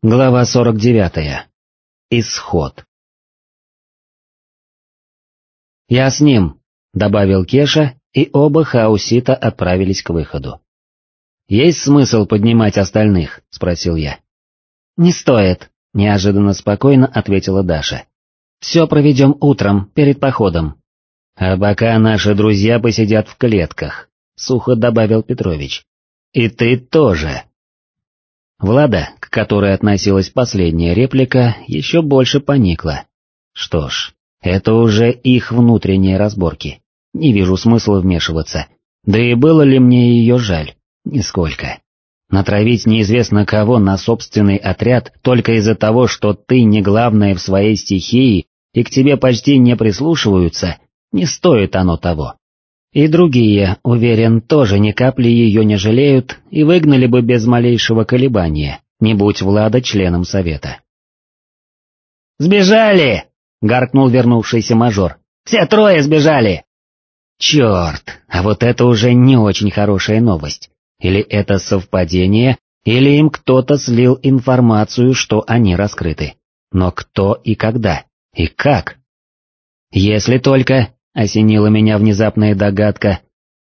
Глава 49. Исход. «Я с ним», — добавил Кеша, и оба хаусита отправились к выходу. «Есть смысл поднимать остальных?» — спросил я. «Не стоит», — неожиданно спокойно ответила Даша. «Все проведем утром, перед походом». «А пока наши друзья посидят в клетках», — сухо добавил Петрович. «И ты тоже». Влада, к которой относилась последняя реплика, еще больше поникла. Что ж, это уже их внутренние разборки. Не вижу смысла вмешиваться. Да и было ли мне ее жаль? Нисколько. Натравить неизвестно кого на собственный отряд только из-за того, что ты не главная в своей стихии и к тебе почти не прислушиваются, не стоит оно того. И другие, уверен, тоже ни капли ее не жалеют и выгнали бы без малейшего колебания, не будь Влада членом совета. «Сбежали!» — гаркнул вернувшийся мажор. «Все трое сбежали!» «Черт, а вот это уже не очень хорошая новость. Или это совпадение, или им кто-то слил информацию, что они раскрыты. Но кто и когда? И как? Если только осенила меня внезапная догадка.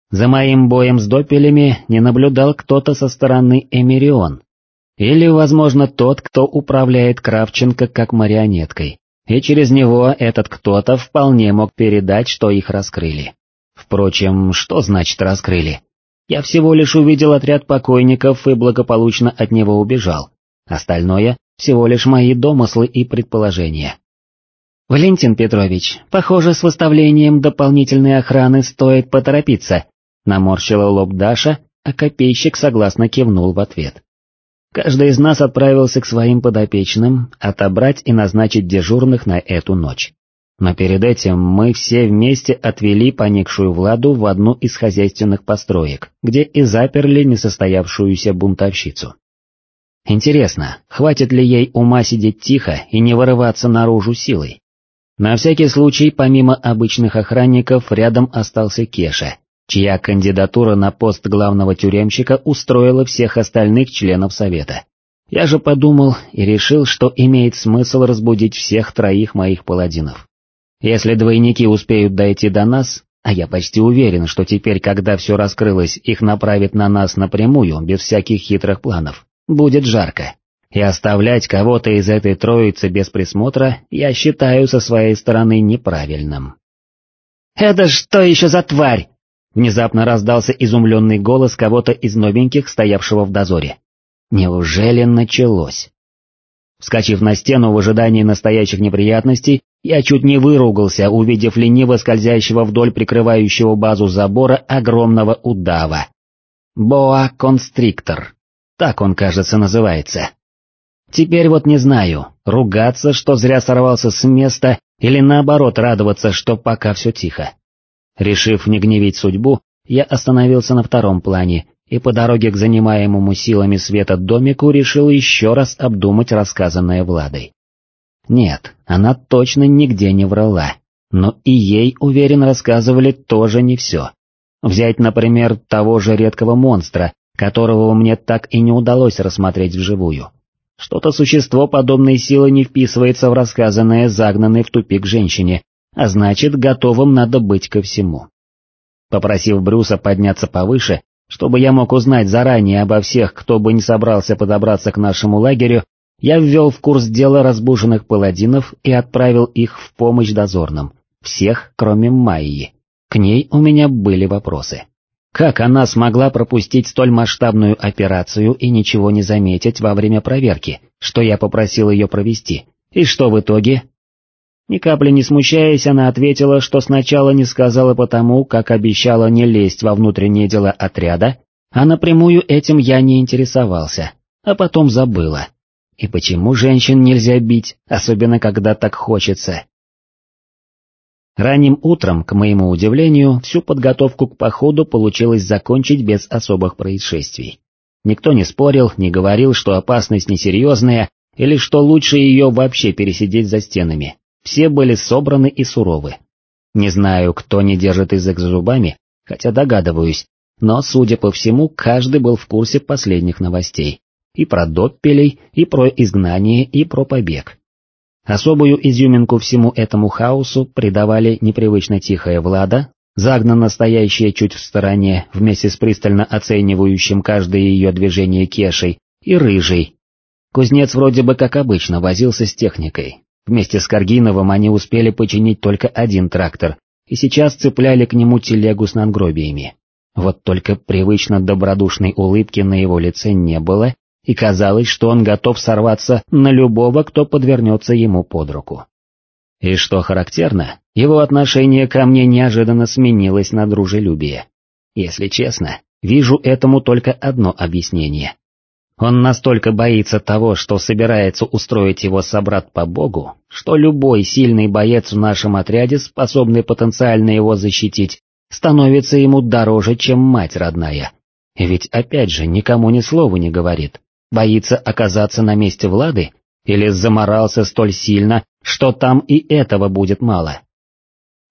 За моим боем с допелями не наблюдал кто-то со стороны Эмирион. Или, возможно, тот, кто управляет Кравченко как марионеткой, и через него этот кто-то вполне мог передать, что их раскрыли. Впрочем, что значит раскрыли? Я всего лишь увидел отряд покойников и благополучно от него убежал. Остальное — всего лишь мои домыслы и предположения. «Валентин Петрович, похоже, с выставлением дополнительной охраны стоит поторопиться», наморщила лоб Даша, а копейщик согласно кивнул в ответ. Каждый из нас отправился к своим подопечным отобрать и назначить дежурных на эту ночь. Но перед этим мы все вместе отвели поникшую Владу в одну из хозяйственных построек, где и заперли несостоявшуюся бунтовщицу. Интересно, хватит ли ей ума сидеть тихо и не вырываться наружу силой? На всякий случай, помимо обычных охранников, рядом остался Кеша, чья кандидатура на пост главного тюремщика устроила всех остальных членов совета. Я же подумал и решил, что имеет смысл разбудить всех троих моих паладинов. Если двойники успеют дойти до нас, а я почти уверен, что теперь, когда все раскрылось, их направят на нас напрямую, без всяких хитрых планов, будет жарко и оставлять кого-то из этой троицы без присмотра я считаю со своей стороны неправильным. «Это что еще за тварь?» Внезапно раздался изумленный голос кого-то из новеньких, стоявшего в дозоре. Неужели началось? Вскочив на стену в ожидании настоящих неприятностей, я чуть не выругался, увидев лениво скользящего вдоль прикрывающего базу забора огромного удава. Боа-констриктор. Так он, кажется, называется. Теперь вот не знаю, ругаться, что зря сорвался с места, или наоборот радоваться, что пока все тихо. Решив не гневить судьбу, я остановился на втором плане и по дороге к занимаемому силами света домику решил еще раз обдумать рассказанное Владой. Нет, она точно нигде не врала, но и ей, уверен, рассказывали тоже не все. Взять, например, того же редкого монстра, которого мне так и не удалось рассмотреть вживую. Что-то существо подобной силы не вписывается в рассказанное загнанной в тупик женщине, а значит, готовым надо быть ко всему. Попросив Брюса подняться повыше, чтобы я мог узнать заранее обо всех, кто бы не собрался подобраться к нашему лагерю, я ввел в курс дела разбуженных паладинов и отправил их в помощь дозорным, всех, кроме Майи. К ней у меня были вопросы. Как она смогла пропустить столь масштабную операцию и ничего не заметить во время проверки, что я попросил ее провести, и что в итоге? Ни капли не смущаясь, она ответила, что сначала не сказала потому, как обещала не лезть во внутренние дела отряда, а напрямую этим я не интересовался, а потом забыла. И почему женщин нельзя бить, особенно когда так хочется? Ранним утром, к моему удивлению, всю подготовку к походу получилось закончить без особых происшествий. Никто не спорил, не говорил, что опасность несерьезная, или что лучше ее вообще пересидеть за стенами. Все были собраны и суровы. Не знаю, кто не держит язык за зубами, хотя догадываюсь, но, судя по всему, каждый был в курсе последних новостей. и про доппелей, и про изгнание, и про побег. Особую изюминку всему этому хаосу придавали непривычно тихая Влада, загнанно стоящая чуть в стороне вместе с пристально оценивающим каждое ее движение Кешей, и Рыжий. Кузнец вроде бы как обычно возился с техникой. Вместе с Каргиновым они успели починить только один трактор, и сейчас цепляли к нему телегу с надгробиями. Вот только привычно добродушной улыбки на его лице не было, и казалось, что он готов сорваться на любого, кто подвернется ему под руку. И что характерно, его отношение ко мне неожиданно сменилось на дружелюбие. Если честно, вижу этому только одно объяснение. Он настолько боится того, что собирается устроить его собрат по богу, что любой сильный боец в нашем отряде, способный потенциально его защитить, становится ему дороже, чем мать родная. Ведь опять же никому ни слова не говорит, боится оказаться на месте Влады или заморался столь сильно, что там и этого будет мало.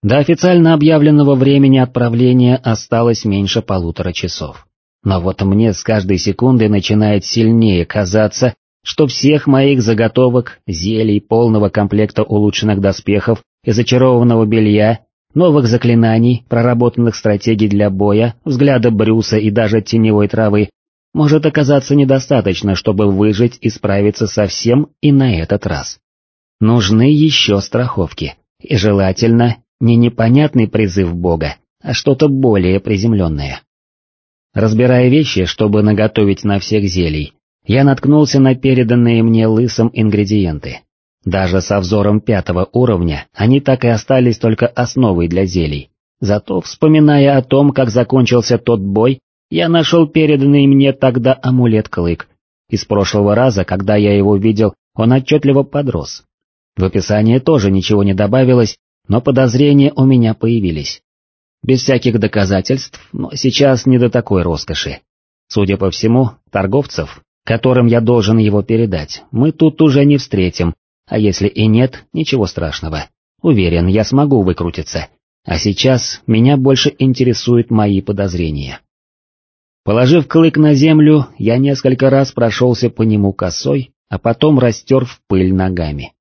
До официально объявленного времени отправления осталось меньше полутора часов. Но вот мне с каждой секундой начинает сильнее казаться, что всех моих заготовок, зелий, полного комплекта улучшенных доспехов и зачарованного белья, новых заклинаний, проработанных стратегий для боя, взгляда Брюса и даже теневой травы, может оказаться недостаточно, чтобы выжить и справиться со всем и на этот раз. Нужны еще страховки, и желательно не непонятный призыв Бога, а что-то более приземленное. Разбирая вещи, чтобы наготовить на всех зелий, я наткнулся на переданные мне лысом ингредиенты. Даже со взором пятого уровня они так и остались только основой для зелий. Зато, вспоминая о том, как закончился тот бой, я нашел переданный мне тогда амулет-клык. Из прошлого раза, когда я его видел, он отчетливо подрос. В описании тоже ничего не добавилось, но подозрения у меня появились. Без всяких доказательств, но сейчас не до такой роскоши. Судя по всему, торговцев, которым я должен его передать, мы тут уже не встретим, а если и нет, ничего страшного. Уверен, я смогу выкрутиться. А сейчас меня больше интересуют мои подозрения. Положив клык на землю, я несколько раз прошелся по нему косой, а потом растер в пыль ногами.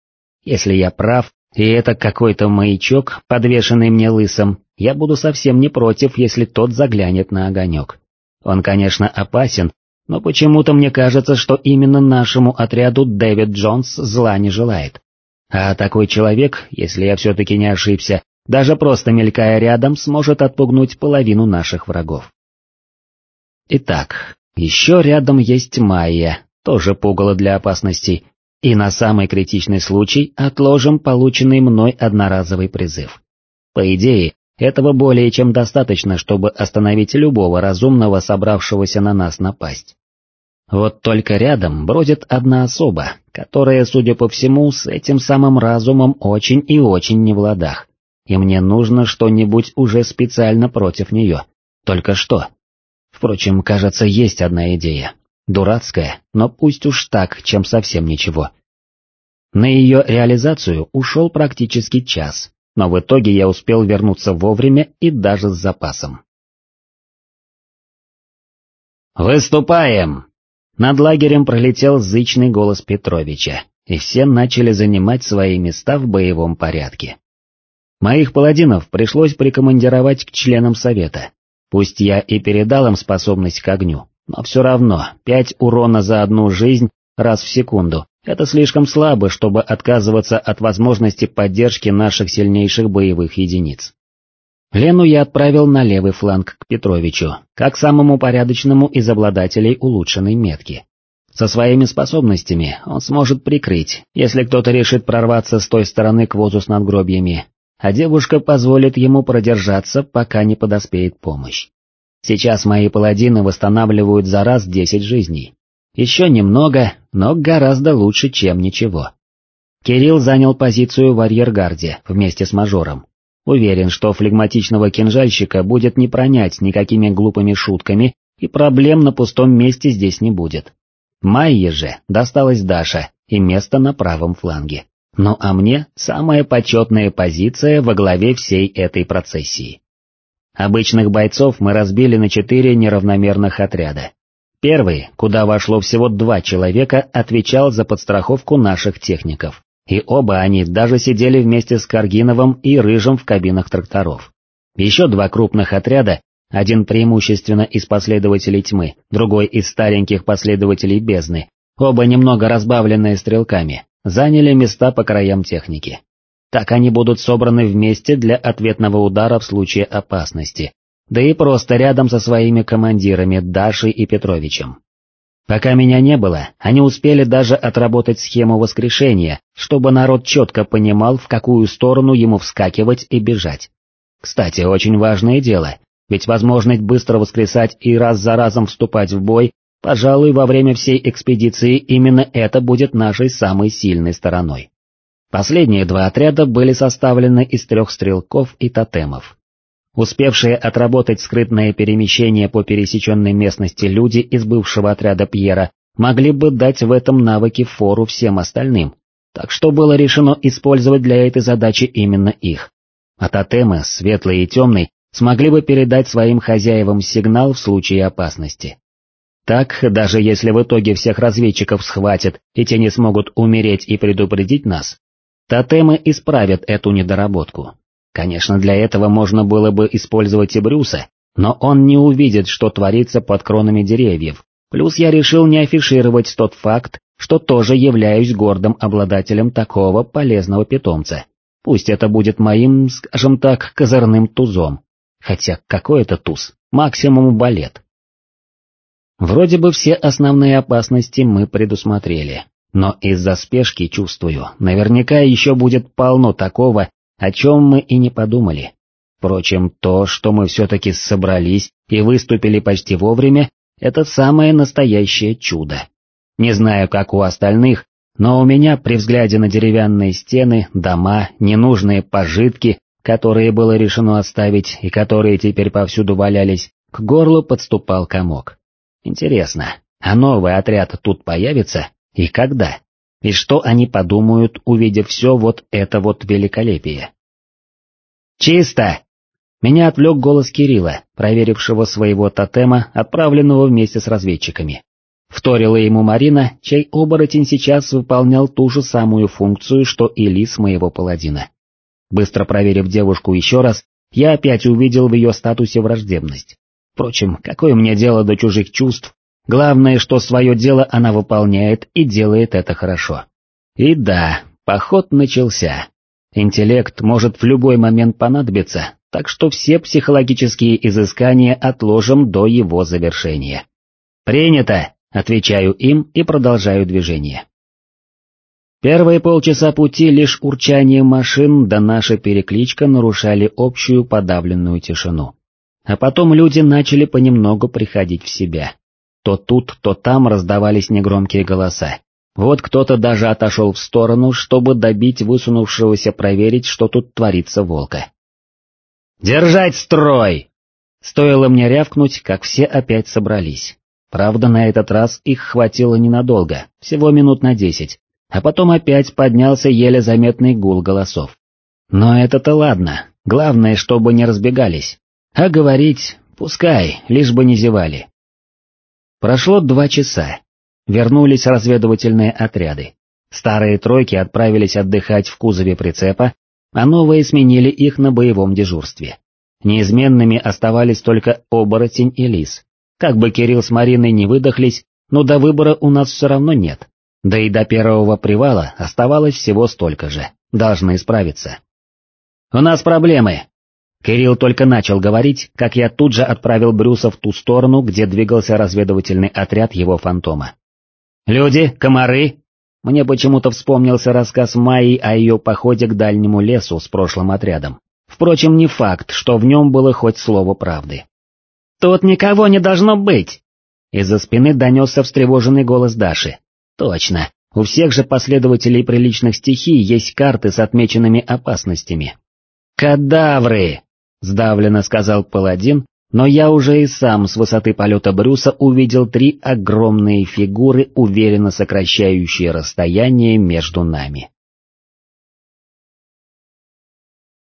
Если я прав, и это какой-то маячок, подвешенный мне лысом, я буду совсем не против, если тот заглянет на огонек. Он, конечно, опасен, но почему-то мне кажется, что именно нашему отряду Дэвид Джонс зла не желает. А такой человек, если я все-таки не ошибся, даже просто мелькая рядом, сможет отпугнуть половину наших врагов. Итак, еще рядом есть Майя, тоже пугало для опасностей, и на самый критичный случай отложим полученный мной одноразовый призыв. По идее, этого более чем достаточно, чтобы остановить любого разумного, собравшегося на нас напасть. Вот только рядом бродит одна особа, которая, судя по всему, с этим самым разумом очень и очень не в ладах, и мне нужно что-нибудь уже специально против нее. Только что? Впрочем, кажется, есть одна идея. Дурацкая, но пусть уж так, чем совсем ничего. На ее реализацию ушел практически час, но в итоге я успел вернуться вовремя и даже с запасом. «Выступаем!» Над лагерем пролетел зычный голос Петровича, и все начали занимать свои места в боевом порядке. Моих паладинов пришлось прикомандировать к членам совета. Пусть я и передал им способность к огню, но все равно пять урона за одну жизнь раз в секунду — это слишком слабо, чтобы отказываться от возможности поддержки наших сильнейших боевых единиц. Лену я отправил на левый фланг к Петровичу, как самому порядочному из обладателей улучшенной метки. Со своими способностями он сможет прикрыть, если кто-то решит прорваться с той стороны к возу с надгробьями, а девушка позволит ему продержаться, пока не подоспеет помощь. Сейчас мои паладины восстанавливают за раз десять жизней. Еще немного, но гораздо лучше, чем ничего. Кирилл занял позицию в арьергарде вместе с мажором. Уверен, что флегматичного кинжальщика будет не пронять никакими глупыми шутками, и проблем на пустом месте здесь не будет. Майе же досталась Даша и место на правом фланге. Ну а мне самая почетная позиция во главе всей этой процессии. Обычных бойцов мы разбили на четыре неравномерных отряда. Первый, куда вошло всего два человека, отвечал за подстраховку наших техников, и оба они даже сидели вместе с Каргиновым и Рыжим в кабинах тракторов. Еще два крупных отряда, один преимущественно из последователей тьмы, другой из стареньких последователей бездны, оба немного разбавленные стрелками, заняли места по краям техники. Так они будут собраны вместе для ответного удара в случае опасности, да и просто рядом со своими командирами Дашей и Петровичем. Пока меня не было, они успели даже отработать схему воскрешения, чтобы народ четко понимал, в какую сторону ему вскакивать и бежать. Кстати, очень важное дело, ведь возможность быстро воскресать и раз за разом вступать в бой, пожалуй, во время всей экспедиции именно это будет нашей самой сильной стороной. Последние два отряда были составлены из трех стрелков и тотемов. Успевшие отработать скрытное перемещение по пересеченной местности люди из бывшего отряда Пьера могли бы дать в этом навыке фору всем остальным, так что было решено использовать для этой задачи именно их. А тотемы, светлый и темный, смогли бы передать своим хозяевам сигнал в случае опасности. Так, даже если в итоге всех разведчиков схватят, и те не смогут умереть и предупредить нас, тотемы исправят эту недоработку. Конечно, для этого можно было бы использовать и Брюса, но он не увидит, что творится под кронами деревьев. Плюс я решил не афишировать тот факт, что тоже являюсь гордым обладателем такого полезного питомца. Пусть это будет моим, скажем так, козырным тузом. Хотя какой это туз? Максимум балет. Вроде бы все основные опасности мы предусмотрели, но из-за спешки чувствую, наверняка еще будет полно такого, о чем мы и не подумали. Впрочем, то, что мы все-таки собрались и выступили почти вовремя, это самое настоящее чудо. Не знаю, как у остальных, но у меня при взгляде на деревянные стены, дома, ненужные пожитки, которые было решено оставить и которые теперь повсюду валялись, к горлу подступал комок. Интересно, а новый отряд тут появится и когда? И что они подумают, увидев все вот это вот великолепие? «Чисто!» Меня отвлек голос Кирилла, проверившего своего тотема, отправленного вместе с разведчиками. Вторила ему Марина, чей оборотень сейчас выполнял ту же самую функцию, что и лис моего паладина. Быстро проверив девушку еще раз, я опять увидел в ее статусе враждебность. Впрочем, какое мне дело до чужих чувств, Главное, что свое дело она выполняет и делает это хорошо. И да, поход начался. Интеллект может в любой момент понадобиться, так что все психологические изыскания отложим до его завершения. «Принято!» — отвечаю им и продолжаю движение. Первые полчаса пути лишь урчание машин да наша перекличка нарушали общую подавленную тишину. А потом люди начали понемногу приходить в себя. То тут, то там раздавались негромкие голоса. Вот кто-то даже отошел в сторону, чтобы добить высунувшегося проверить, что тут творится волка. «Держать строй!» Стоило мне рявкнуть, как все опять собрались. Правда, на этот раз их хватило ненадолго, всего минут на десять, а потом опять поднялся еле заметный гул голосов. Но это-то ладно, главное, чтобы не разбегались. А говорить, пускай, лишь бы не зевали. Прошло два часа. Вернулись разведывательные отряды. Старые тройки отправились отдыхать в кузове прицепа, а новые сменили их на боевом дежурстве. Неизменными оставались только оборотень и лис. Как бы Кирилл с Мариной не выдохлись, но до выбора у нас все равно нет. Да и до первого привала оставалось всего столько же, должны справиться. «У нас проблемы», Кирилл только начал говорить, как я тут же отправил Брюса в ту сторону, где двигался разведывательный отряд его фантома. «Люди, комары!» Мне почему-то вспомнился рассказ Майи о ее походе к дальнему лесу с прошлым отрядом. Впрочем, не факт, что в нем было хоть слово правды. «Тут никого не должно быть!» Из-за спины донесся встревоженный голос Даши. «Точно, у всех же последователей приличных стихий есть карты с отмеченными опасностями». «Кадавры!» Сдавленно сказал паладин, но я уже и сам с высоты полета Брюса увидел три огромные фигуры, уверенно сокращающие расстояние между нами.